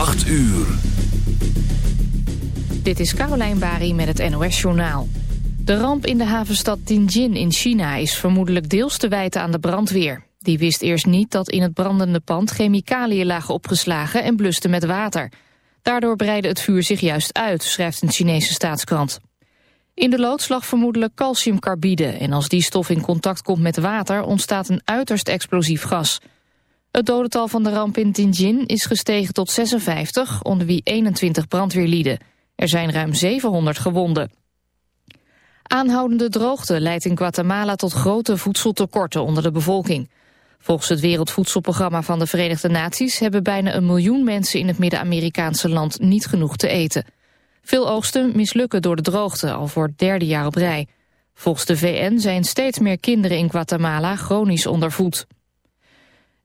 8 uur. Dit is Caroline Bari met het NOS Journaal. De ramp in de havenstad Tianjin in China is vermoedelijk deels te wijten aan de brandweer. Die wist eerst niet dat in het brandende pand chemicaliën lagen opgeslagen en bluste met water. Daardoor breidde het vuur zich juist uit, schrijft een Chinese staatskrant. In de loods lag vermoedelijk calciumcarbide en als die stof in contact komt met water ontstaat een uiterst explosief gas. Het dodental van de ramp in Tianjin is gestegen tot 56, onder wie 21 brandweerlieden. Er zijn ruim 700 gewonden. Aanhoudende droogte leidt in Guatemala tot grote voedseltekorten onder de bevolking. Volgens het Wereldvoedselprogramma van de Verenigde Naties... hebben bijna een miljoen mensen in het Midden-Amerikaanse land niet genoeg te eten. Veel oogsten mislukken door de droogte, al voor het derde jaar op rij. Volgens de VN zijn steeds meer kinderen in Guatemala chronisch ondervoed.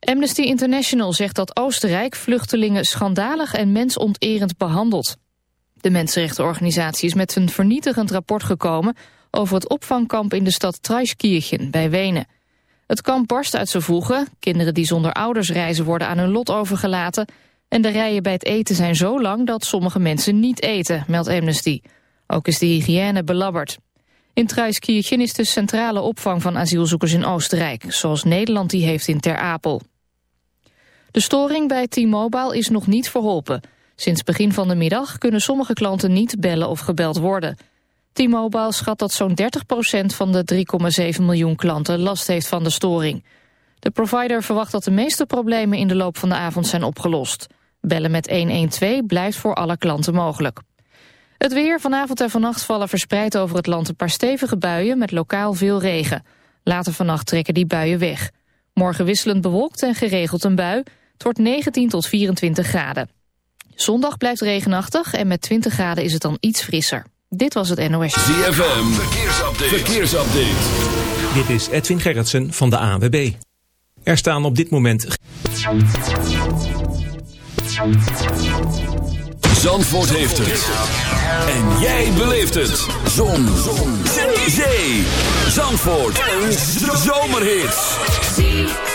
Amnesty International zegt dat Oostenrijk vluchtelingen schandalig en mensonterend behandelt. De mensenrechtenorganisatie is met een vernietigend rapport gekomen over het opvangkamp in de stad Traiskirchen bij Wenen. Het kamp barst uit zijn voegen, kinderen die zonder ouders reizen worden aan hun lot overgelaten en de rijen bij het eten zijn zo lang dat sommige mensen niet eten, meldt Amnesty. Ook is de hygiëne belabberd. In Traiskirchen is de centrale opvang van asielzoekers in Oostenrijk, zoals Nederland die heeft in Ter Apel. De storing bij T-Mobile is nog niet verholpen. Sinds begin van de middag kunnen sommige klanten niet bellen of gebeld worden. T-Mobile schat dat zo'n 30% van de 3,7 miljoen klanten last heeft van de storing. De provider verwacht dat de meeste problemen in de loop van de avond zijn opgelost. Bellen met 112 blijft voor alle klanten mogelijk. Het weer vanavond en vannacht vallen verspreid over het land een paar stevige buien met lokaal veel regen. Later vannacht trekken die buien weg. Morgen wisselend bewolkt en geregeld een bui. Het wordt 19 tot 24 graden. Zondag blijft regenachtig en met 20 graden is het dan iets frisser. Dit was het NOS. ZFM, verkeersupdate. verkeersupdate. Dit is Edwin Gerritsen van de ANWB. Er staan op dit moment... Zandvoort heeft het. En jij beleeft het. Zon. Zon. Zee. Zandvoort. Een zomerhit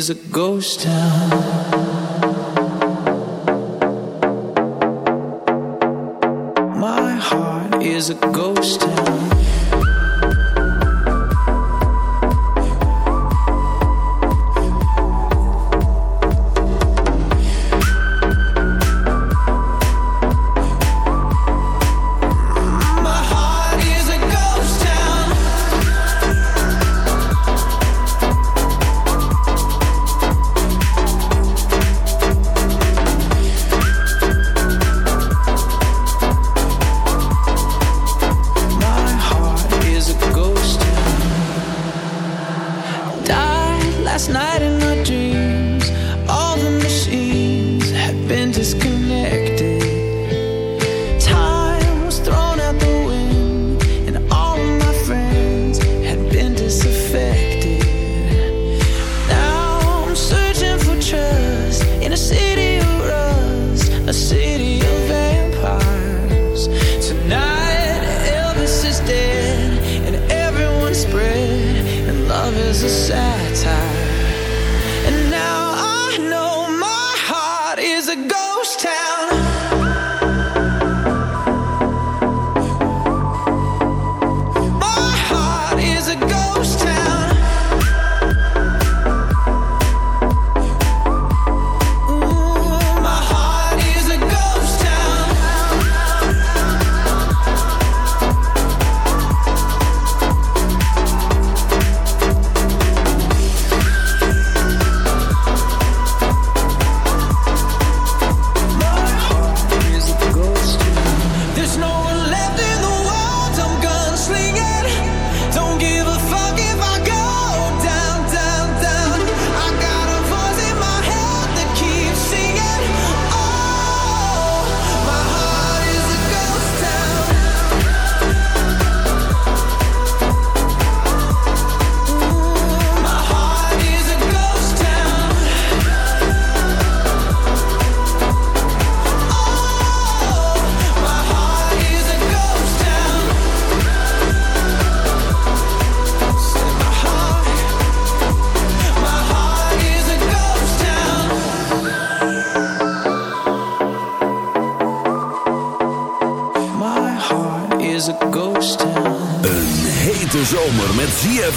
is a ghost town.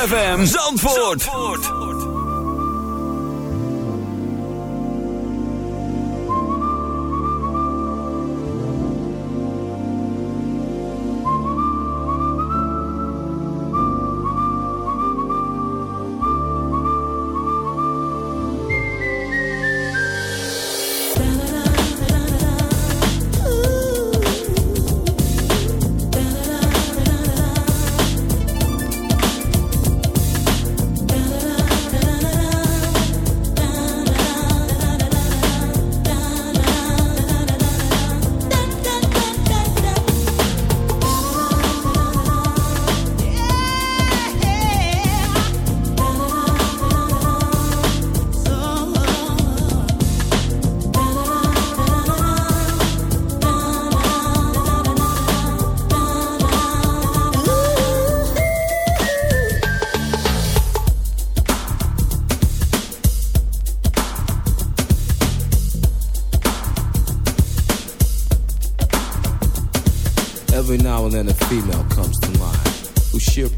ZFM Zandvoort.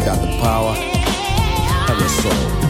she got the power of her soul.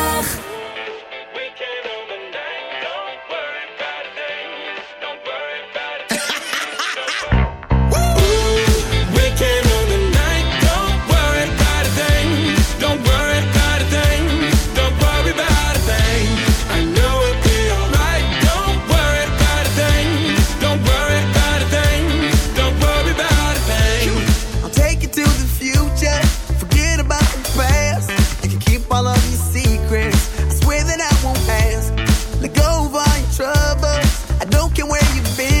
I don't care where you've been.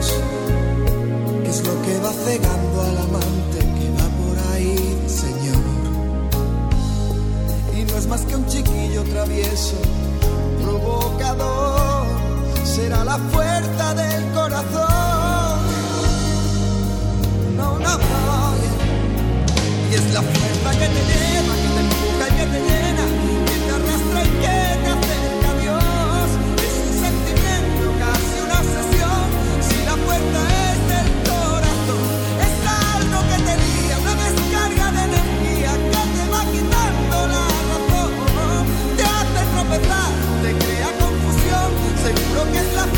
es lo que va cegando al amante que va por ahí, Señor. Y no es más que un chiquillo travieso, provocador, será la fuerza del corazón. No, no, no. Y es la fuerza que te lleva, que te empuja y que te llena, que te arrastra y que... lo que es la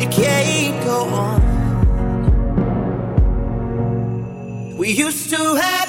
it can't go on. We used to have.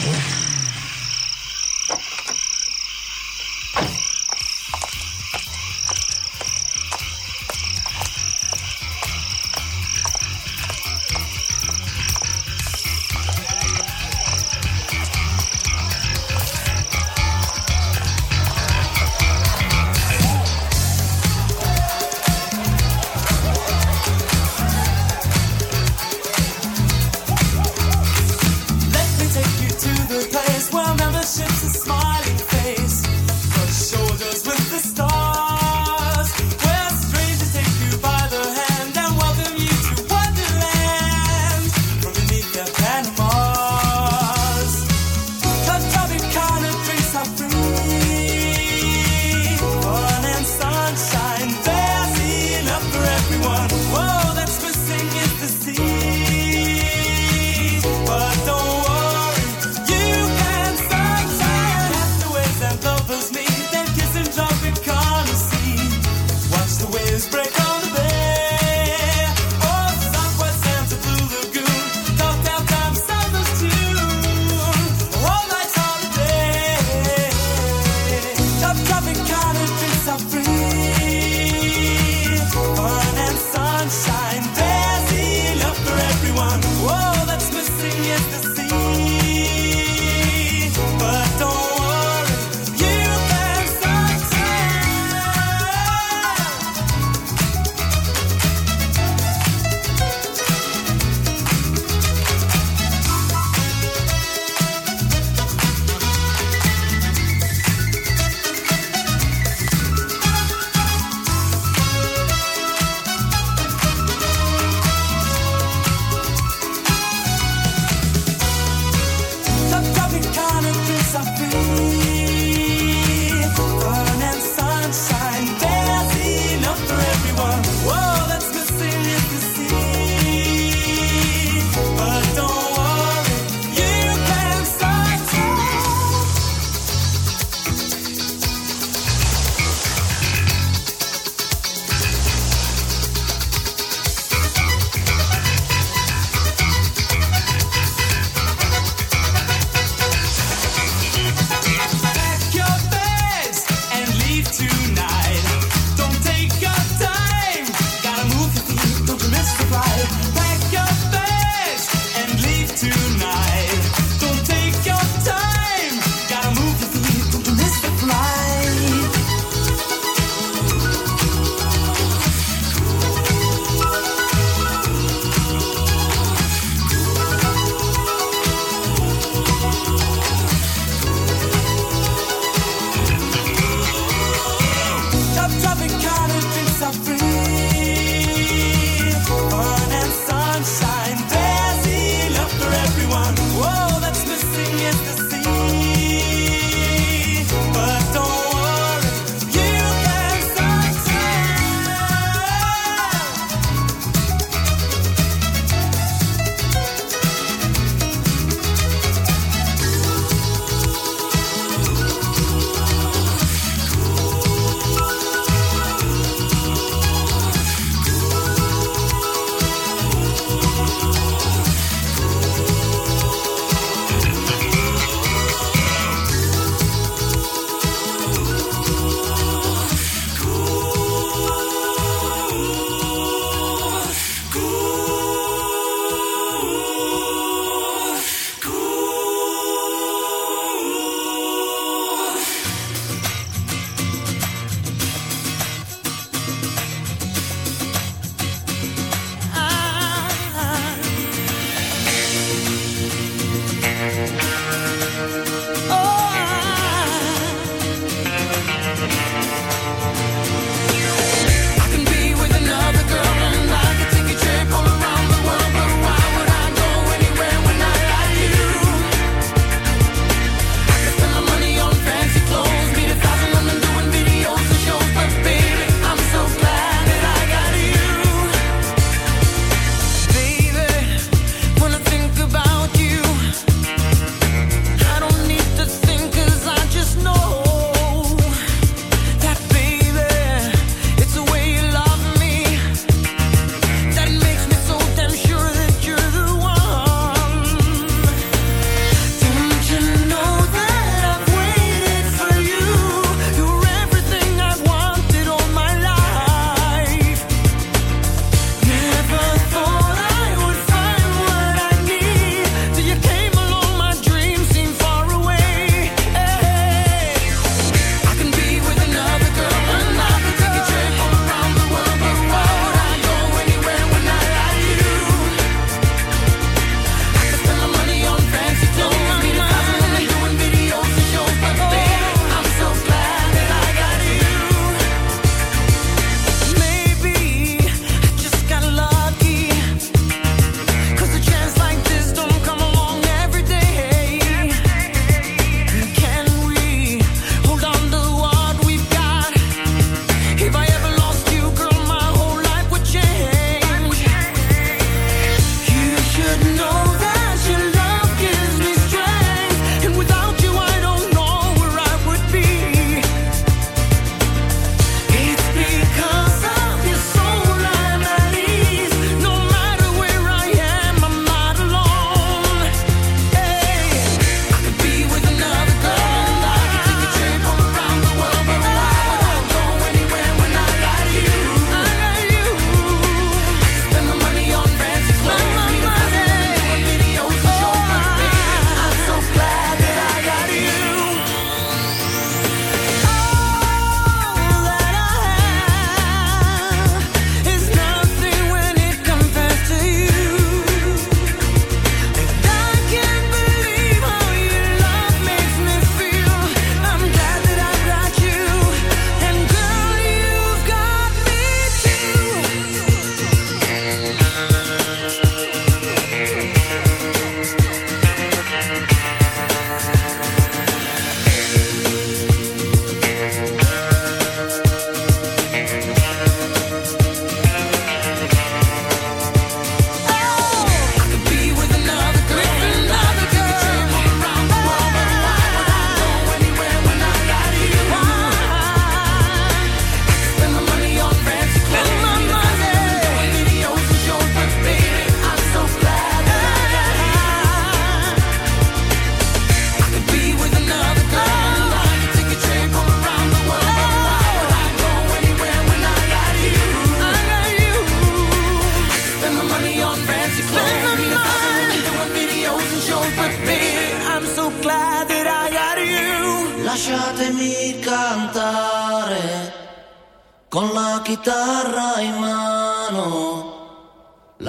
Yeah.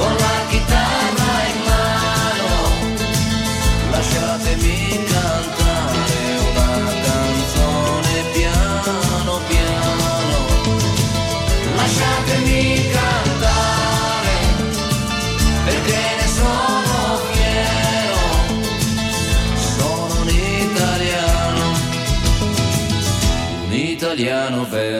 con la chitarra in mano. Lasciatemi cantare una canzone piano piano. Lasciatemi cantare perché ne sono fiero, sono italiano, un italiano vero.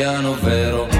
italiano vero.